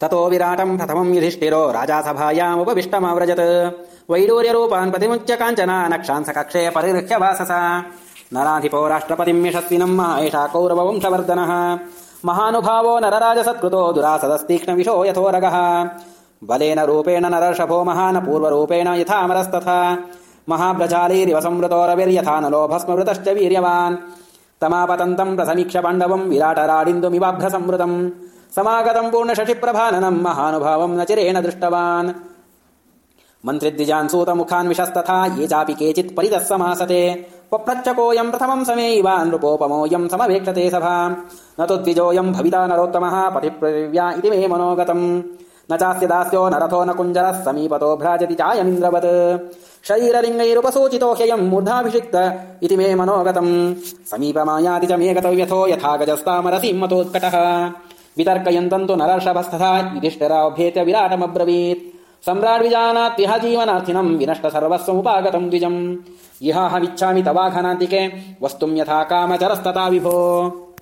ततो विराटम् प्रथमम् युधिष्ठिरो राजा वैडूर्यरूपान् प्रतिमुच्य काञ्चन नक्षांस कक्षे परिगृह्य वाससा। नराधिपो राष्ट्रपतिम् यशस्विनम् एषा कौरववंशवर्धनः। महानुभावो नरराजसत्कृतो दुरासदस्तीक्ष्ण विशो यथोरगः। बलेन रूपेण नरर्षभो महान पूर्वरूपेण यथामरस्तथा। महाभ्रजालीरिव संवृतोरविर्यथा न लोभस्मृतश्च वीर्यवान्। तमापतन्तम् प्रसमीक्ष पाण्डवम् विराटराडिन्दुमिवाभ्रसंवृतम् समागतम् पूर्णशशिप्रभाननम् महानुभावम् न चिरेण दृष्टवान्। मन्त्रिद्विजान् विशस्तथा ये चापि केचित् परितः समासते। पप्रच्छकोऽयम् प्रथमम् समेयिवान् नृपोपमोऽयम् समवेक्षते सभा। न तु द्विजोऽयम् भविता नरोत्तमः पथिप्रदिव्या इति मे मनोगतम्। न चास्य दास्यो न रथो न कुञ्जरः समीपतो भ्राजति चायमिन्द्रवत्। शरीरलिङ्गैरुपसूचितो ह्ययम् मूर्धाभिषिक्त इति मे मनोगतम्। समीपमायाति च मे गतव्यथो यथा गजस्तामरसिम् मतोत्कटः वितर्कयन्तम् तु नरर्षभस्तथा युधिष्ठिराभ्येत्य विराटमब्रवीत्। सम्राट् विजानात्यह जीवनार्थिनम् विनष्ट सर्वस्वमुपागतम् द्विजम्। इहाहमिच्छामि तवाघनान्तिके वस्तुम् यथा कामचरस्तथा विभो